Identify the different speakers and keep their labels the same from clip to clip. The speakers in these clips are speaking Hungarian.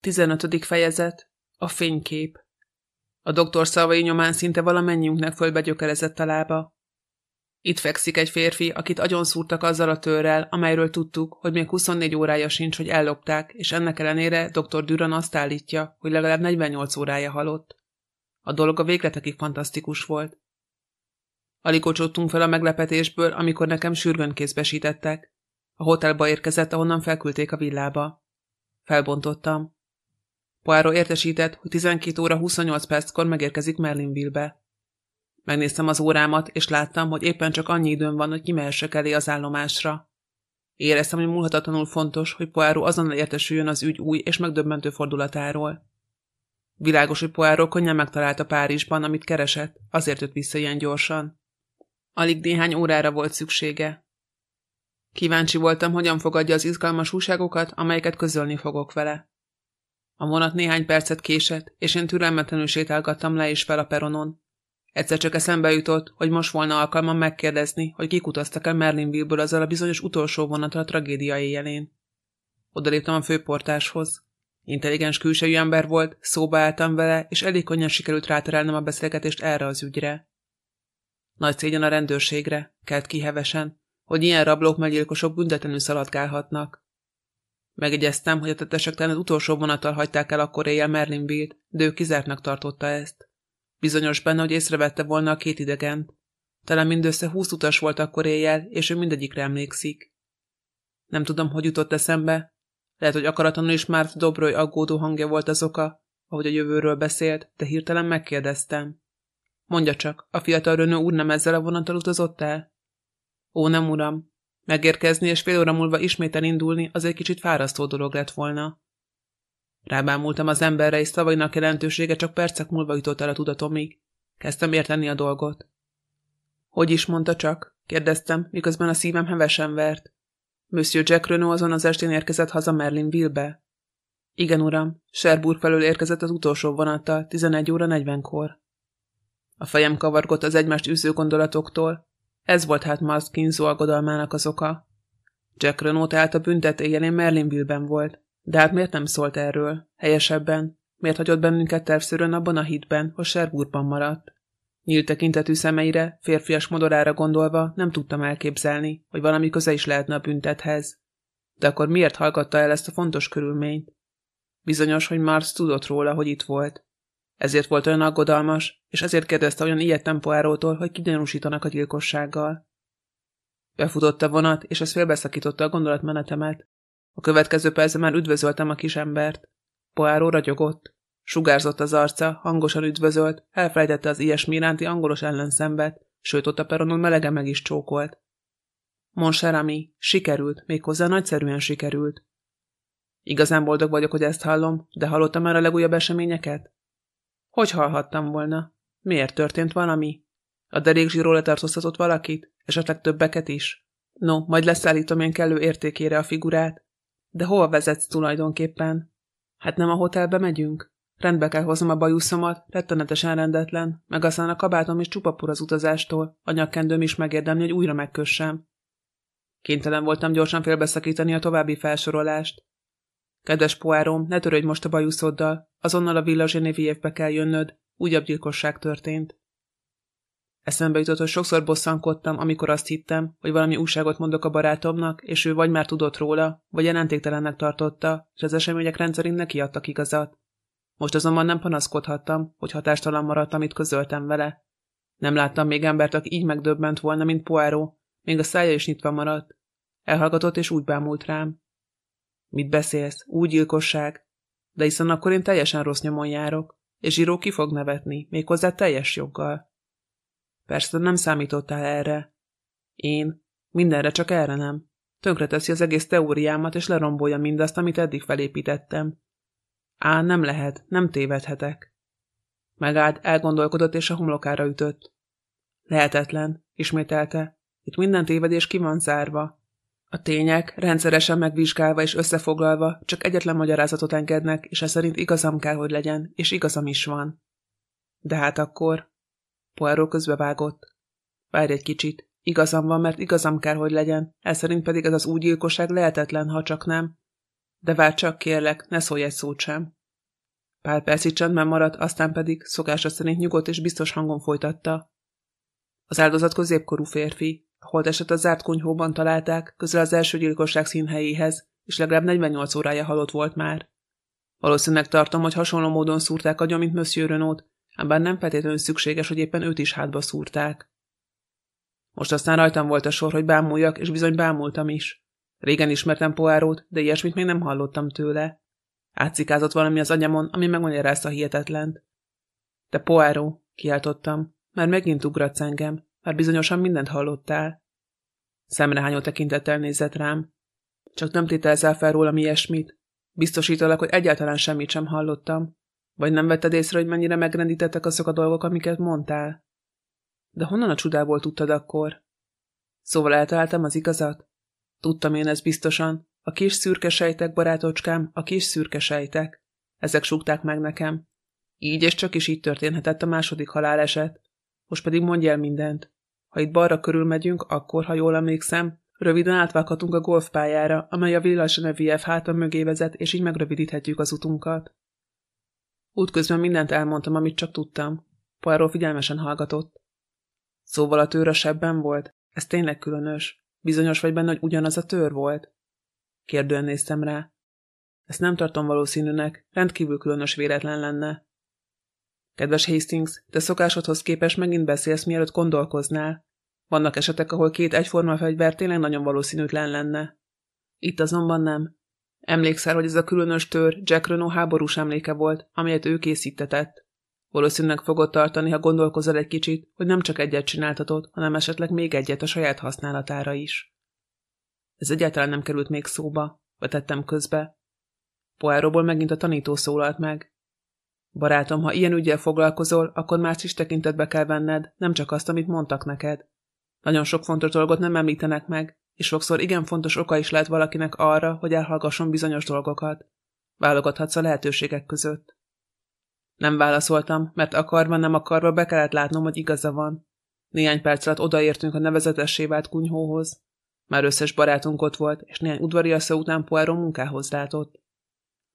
Speaker 1: 15. fejezet. A fénykép. A doktor szavai nyomán szinte valamennyiünknek fölbe gyökerezett a lába. Itt fekszik egy férfi, akit agyon szúrtak azzal a törrel, amelyről tudtuk, hogy még 24 órája sincs, hogy ellopták, és ennek ellenére dr. Duran azt állítja, hogy legalább 48 órája halott. A dolog a végletekig fantasztikus volt. Alig ocsottunk fel a meglepetésből, amikor nekem sürgőn kézbesítettek. A hotelba érkezett, ahonnan felküldték a villába. Felbontottam. Poirot értesített, hogy 12 óra 28 perckor megérkezik Merlinville-be. Megnéztem az órámat, és láttam, hogy éppen csak annyi időm van, hogy kimehessek elé az állomásra. Éreztem, hogy múlhatatlanul fontos, hogy Poirot azonnal értesüljön az ügy új és megdöbbentő fordulatáról. Világos, hogy Poirot könnyen megtalálta Párizsban, amit keresett, azért jött vissza ilyen gyorsan. Alig néhány órára volt szüksége. Kíváncsi voltam, hogyan fogadja az izgalmas újságokat, amelyeket közölni fogok vele. A vonat néhány percet késett, és én türelmetlenül sétálgattam le és fel a peronon. Egyszer csak eszembe jutott, hogy most volna alkalmam megkérdezni, hogy kik utaztak el Merlinville-ből azzal a bizonyos utolsó vonatra a tragédia éjjelén. Odaléptem a főportáshoz. Intelligens külsejű ember volt, szóba álltam vele, és elég könnyen sikerült ráterelnem a beszélgetést erre az ügyre. Nagy szégyen a rendőrségre, kelt kihevesen, hogy ilyen rablók meggyilkosok büntetlenül szaladgálhatnak. Megegyeztem, hogy a tetesek talán az utolsó vonattal hagyták el akkor éjjel Merlinville-t, de ő kizártnak tartotta ezt. Bizonyos benne, hogy észrevette volna a két idegent. Talán mindössze húsz utas volt akkor éjjel, és ő mindegyikre emlékszik. Nem tudom, hogy jutott eszembe. Lehet, hogy akaratlanul is már Dobroly aggódó hangja volt az oka, ahogy a jövőről beszélt, de hirtelen megkérdeztem. Mondja csak, a fiatal Rönő úr nem ezzel a vonattal utazott el? Ó, nem, uram, Megérkezni és fél óra múlva isméten indulni az egy kicsit fárasztó dolog lett volna. Rábámultam az emberre, és szavainak jelentősége csak percek múlva jutott el a tudatomig. Kezdtem érteni a dolgot. Hogy is mondta csak? kérdeztem, miközben a szívem hevesen vert. Monsieur Jack Renault azon az estén érkezett haza Merlinville-be. Igen, uram, Sherburg felől érkezett az utolsó vonattal, 11 óra 40-kor. A fejem kavargott az egymást űző gondolatoktól, ez volt hát Marskin aggodalmának az oka. Jack Renault tehát a büntet éjjelén Merlinville-ben volt. De hát miért nem szólt erről? Helyesebben. Miért hagyott bennünket tervszörön abban a hitben, hogy Sherburgban maradt? Nyílt tekintetű szemeire, férfias modorára gondolva nem tudtam elképzelni, hogy valami köze is lehetne a büntethez. De akkor miért hallgatta el ezt a fontos körülményt? Bizonyos, hogy Mars tudott róla, hogy itt volt. Ezért volt olyan aggodalmas, és ezért kérdezte olyan ilyet Poirótól, hogy kigyanúsítanak a gyilkossággal. Befutott a vonat, és ez félbeszakította a gondolatmenetemet. A következő percben már üdvözöltem a kis embert. Poáró ragyogott. Sugárzott az arca, hangosan üdvözölt, elfelejtette az ilyesmi iránti angolos ellenszembet, sőt ott a peronon melege meg is csókolt. Monserami, sikerült, méghozzá nagyszerűen sikerült. Igazán boldog vagyok, hogy ezt hallom, de hallottam már a legújabb eseményeket? Hogy hallhattam volna? Miért történt valami? A derékzsíról letartóztatott valakit? Esetleg többeket is? No, majd leszállítom én kellő értékére a figurát. De hova vezetsz tulajdonképpen? Hát nem a hotelbe megyünk? Rendbe kell hoznom a bajuszomat, rettenetesen rendetlen, meg aztán a kabátom is csupapur az utazástól, a nyakkendőm is megérdemli, hogy újra megkössem. Kénytelen voltam gyorsan félbeszakítani a további felsorolást. Kedves poárom, ne törődj most a bajuszoddal, azonnal a Villa Genevieve-be kell jönnöd, újabb gyilkosság történt. Eszembe jutott, hogy sokszor bosszankodtam, amikor azt hittem, hogy valami újságot mondok a barátomnak, és ő vagy már tudott róla, vagy jelentéktelennek tartotta, és az események rendszerint neki adtak igazat. Most azonban nem panaszkodhattam, hogy hatástalan maradt, amit közöltem vele. Nem láttam még embert, aki így megdöbbent volna, mint Poirot, még a szája is nyitva maradt. Elhallgatott és úgy bámult rám. Mit beszélsz? Úgy gyilkosság? De hiszen akkor én teljesen rossz nyomon járok, és Zsíró ki fog nevetni, méghozzá teljes joggal. Persze nem számítottál erre. Én? Mindenre, csak erre nem. Tönkreteszi az egész teóriámat, és lerombolja mindazt, amit eddig felépítettem. Á, nem lehet, nem tévedhetek. Megállt, elgondolkodott, és a homlokára ütött. Lehetetlen, ismételte. Itt minden tévedés ki van zárva. A tények, rendszeresen megvizsgálva és összefoglalva, csak egyetlen magyarázatot engednek, és ez szerint igazam kell, hogy legyen, és igazam is van. De hát akkor... Poirot közbevágott. Várj egy kicsit. Igazam van, mert igazam kell, hogy legyen, ez szerint pedig ez az úgy gyilkosság lehetetlen, ha csak nem. De vár csak, kérlek, ne szólj egy szót sem. Pár percig csendben maradt, aztán pedig szokása szerint nyugodt és biztos hangon folytatta. Az áldozat középkorú férfi, a holteset a zárt kunyhóban találták, közel az első gyilkosság színhelyéhez, és legalább 48 órája halott volt már. Valószínűleg tartom, hogy hasonló módon szúrták agyon, mint Monsieur Renault, ám nem feltétlenül szükséges, hogy éppen őt is hátba szúrták. Most aztán rajtam volt a sor, hogy bámuljak, és bizony bámultam is. Régen ismertem Poárót, de ilyesmit még nem hallottam tőle. Átszikázott valami az anyamon, ami megmagyarázta hihetetlent. De Poáró, kiáltottam, már megint ugratsz engem, már bizonyosan mindent hallottál. Szemrehányó tekintettel nézett rám. Csak nem tételzel fel rólam ilyesmit. Biztosítalak, hogy egyáltalán semmit sem hallottam. Vagy nem vetted észre, hogy mennyire megrendítettek azok a dolgok, amiket mondtál? De honnan a csodából tudtad akkor? Szóval eltaláltam az igazat? Tudtam én ezt biztosan. A kis szürke sejtek, barátocskám, a kis szürke sejtek. Ezek súgták meg nekem. Így és csak is így történhetett a második haláleset. Most pedig mondj el mindent. Ha itt balra körül megyünk, akkor, ha jól emlékszem, röviden átvághatunk a golfpályára, amely a Villa Genevieve háta mögé vezet, és így megrövidíthetjük az utunkat. Útközben mindent elmondtam, amit csak tudtam. Poirot figyelmesen hallgatott. Szóval a tőr a sebben volt? Ez tényleg különös. Bizonyos vagy benne, hogy ugyanaz a tőr volt? Kérdően néztem rá. Ezt nem tartom valószínűnek, rendkívül különös véletlen lenne. Kedves Hastings, te szokásodhoz képes megint beszélsz, mielőtt gondolkoznál. Vannak esetek, ahol két egyforma fegyver tényleg nagyon valószínűtlen lenne. Itt azonban nem. Emlékszel, hogy ez a különös tör Jack Renault háborús emléke volt, amelyet ő készítetett. Valószínűleg fogod tartani, ha gondolkozol egy kicsit, hogy nem csak egyet csináltatod, hanem esetleg még egyet a saját használatára is. Ez egyáltalán nem került még szóba, vetettem közbe. Poáróból megint a tanító szólalt meg. Barátom, ha ilyen ügyel foglalkozol, akkor más is tekintetbe kell venned, nem csak azt, amit mondtak neked. Nagyon sok fontos dolgot nem említenek meg, és sokszor igen fontos oka is lehet valakinek arra, hogy elhallgasson bizonyos dolgokat. Válogathatsz a lehetőségek között. Nem válaszoltam, mert akarva nem akarva be kellett látnom, hogy igaza van. Néhány perc alatt odaértünk a nevezetessé vált kunyhóhoz. Már összes barátunk ott volt, és néhány udvariasza után Poirot munkához látott.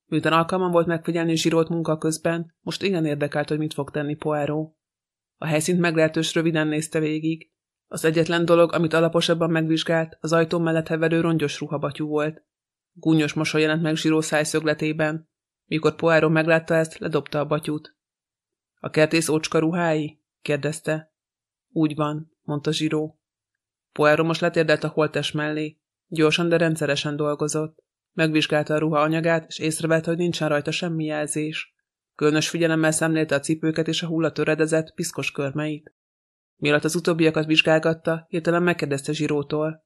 Speaker 1: Miután alkalmam volt megfigyelni zsírolt munka közben, most igen érdekelt, hogy mit fog tenni Poirot. A helyszínt meglehetős röviden nézte végig. Az egyetlen dolog, amit alaposabban megvizsgált, az ajtó mellett heverő rongyos ruhabatyú volt. Gúnyos mosoly jelent meg zsíró szájszögletében. Mikor Poirot meglátta ezt, ledobta a batyút. A kertész ócska ruhái? kérdezte. Úgy van, mondta Zsiró. Poirot most letérdelt a holtes mellé. Gyorsan, de rendszeresen dolgozott. Megvizsgálta a ruha anyagát, és észrevette, hogy nincsen rajta semmi jelzés. Különös figyelemmel szemlélte a cipőket és a hullatöredezett, piszkos körmeit. Mielőtt az utóbbiakat vizsgálgatta, hirtelen megkérdezte Zsirótól.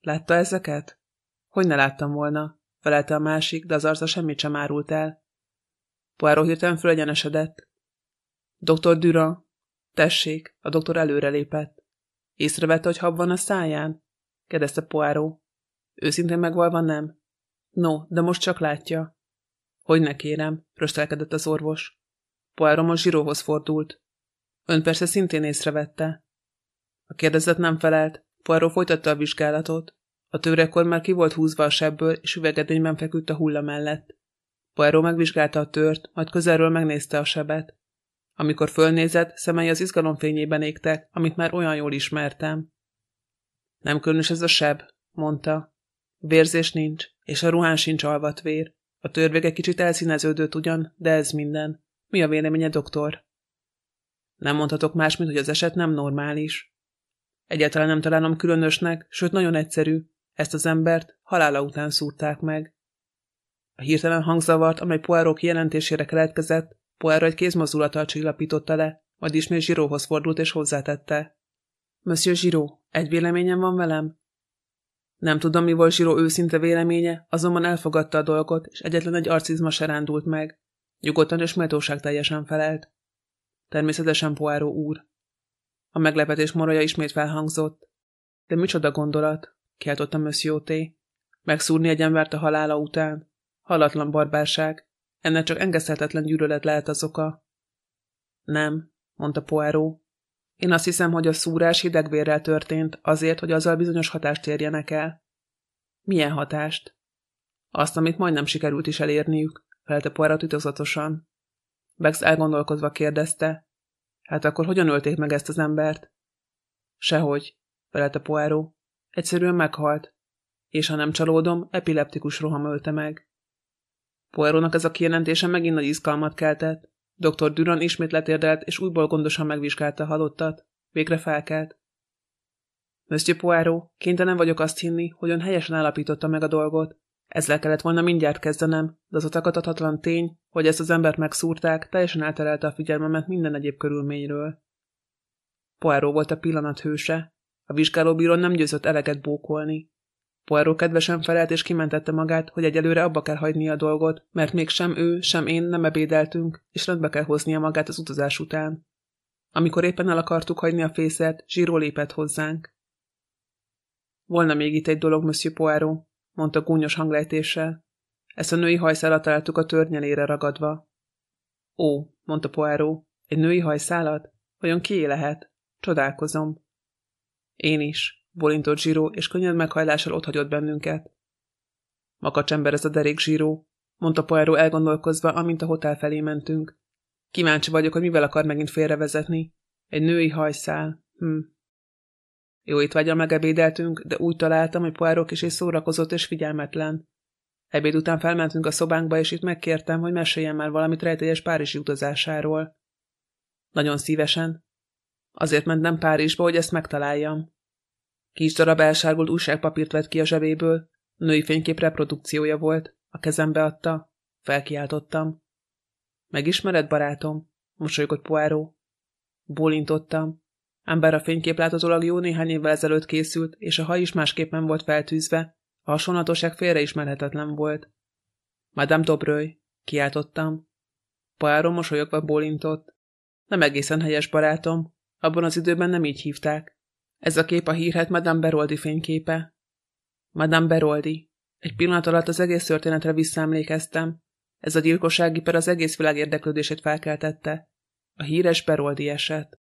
Speaker 1: Látta ezeket? Hogy ne láttam volna? Felelte a másik, de az arca semmit sem árult el. Poirot hirtelen fölegyenesedett. Doktor Durand, tessék, a doktor előrelépett. Észrevette, hogy hab van a száján? kérdezte Poirot. Őszintén megvalva nem. No, de most csak látja. Hogy ne kérem, röstelkedett az orvos. Poirot most zsíróhoz fordult. Ön persze szintén észrevette. A kérdezet nem felelt. Poirot folytatta a vizsgálatot. A tőrekor már ki volt húzva a sebből, és üvegedényben feküdt a hulla mellett. Poirot megvizsgálta a tört, majd közelről megnézte a sebet. Amikor fölnézett, szemei az izgalom fényében égtek, amit már olyan jól ismertem. Nem különös ez a seb, mondta. Vérzés nincs, és a ruhán sincs alvat vér. A törvége kicsit elszíneződött ugyan, de ez minden. Mi a véleménye, doktor? Nem mondhatok más, mint hogy az eset nem normális. Egyáltalán nem találom különösnek, sőt nagyon egyszerű. Ezt az embert halála után szúrták meg. A hirtelen hangzavart, amely Poirot jelentésére keletkezett, Poirot egy kézmozdulattal csillapította le, majd ismét Zsiróhoz fordult és hozzátette. Monsieur Zsiró, egy véleményem van velem? Nem tudom, mi volt Zsiró őszinte véleménye, azonban elfogadta a dolgot, és egyetlen egy arcizma se rándult meg. Nyugodtan és méltóság teljesen felelt. Természetesen Poirot úr. A meglepetés morolja ismét felhangzott. De micsoda gondolat, kiáltotta Monsieur T. Megszúrni egy embert a halála után. Halatlan barbárság. Ennek csak engeszthetetlen gyűlölet lehet az oka. Nem, mondta Poirot. Én azt hiszem, hogy a szúrás hidegvérrel történt, azért, hogy azzal bizonyos hatást érjenek el. Milyen hatást? Azt, amit majdnem sikerült is elérniük, felelte Poirot titokzatosan. Bex elgondolkozva kérdezte, hát akkor hogyan ölték meg ezt az embert? Sehogy, felelte Poirot. Egyszerűen meghalt. És ha nem csalódom, epileptikus roham ölte meg. Poirotnak ez a kijelentése megint nagy izgalmat keltett. Dr. Duran ismét letérdelt, és újból gondosan megvizsgálta a halottat. Végre felkelt. Monsieur Poirot, kénytelen vagyok azt hinni, hogy ön helyesen állapította meg a dolgot. Ezzel kellett volna mindjárt kezdenem, de az a tagadhatatlan tény, hogy ezt az embert megszúrták, teljesen elterelte a figyelmemet minden egyéb körülményről. Poirot volt a pillanat hőse. A vizsgálóbírón nem győzött eleget bókolni. Poirot kedvesen felelt és kimentette magát, hogy egyelőre abba kell hagyni a dolgot, mert még sem ő, sem én nem ebédeltünk, és rendbe kell hoznia magát az utazás után. Amikor éppen el akartuk hagyni a fészet, Zsíró lépett hozzánk. Volna még itt egy dolog, Monsieur Poirot, mondta gúnyos hanglejtéssel. Ezt a női hajszálat találtuk a törnyelére ragadva. Ó, mondta Poirot, egy női hajszálat? Vajon kié lehet? Csodálkozom. Én is, bolintott Zsíró, és könnyed meghajlással otthagyott bennünket. Makacsember ez a derék Zsíró, mondta Poirot elgondolkozva, amint a hotel felé mentünk. Kíváncsi vagyok, hogy mivel akar megint félrevezetni. Egy női hajszál. Hm. Jó étvágyal megebédeltünk, de úgy találtam, hogy Poirot is és szórakozott és figyelmetlen. Ebéd után felmentünk a szobánkba, és itt megkértem, hogy meséljen már valamit rejtélyes Párizsi utazásáról. Nagyon szívesen. Azért mentem Párizsba, hogy ezt megtaláljam. Kis darab elsárgult újságpapírt vett ki a zsebéből, női fénykép reprodukciója volt, a kezembe adta, felkiáltottam. Megismered, barátom? Mosolygott Poirot. Bólintottam. Ám bár a fénykép láthatólag jó néhány évvel ezelőtt készült, és a haj is másképpen volt feltűzve, a hasonlatosság félreismerhetetlen volt. Madame Dobröly, kiáltottam. Poirot mosolyogva bólintott. Nem egészen helyes barátom, abban az időben nem így hívták. Ez a kép a hírhet Madame Beroldi fényképe. Madame Beroldi. Egy pillanat alatt az egész történetre visszaemlékeztem. Ez a gyilkossági per az egész világ érdeklődését felkeltette. A híres Beroldi eset.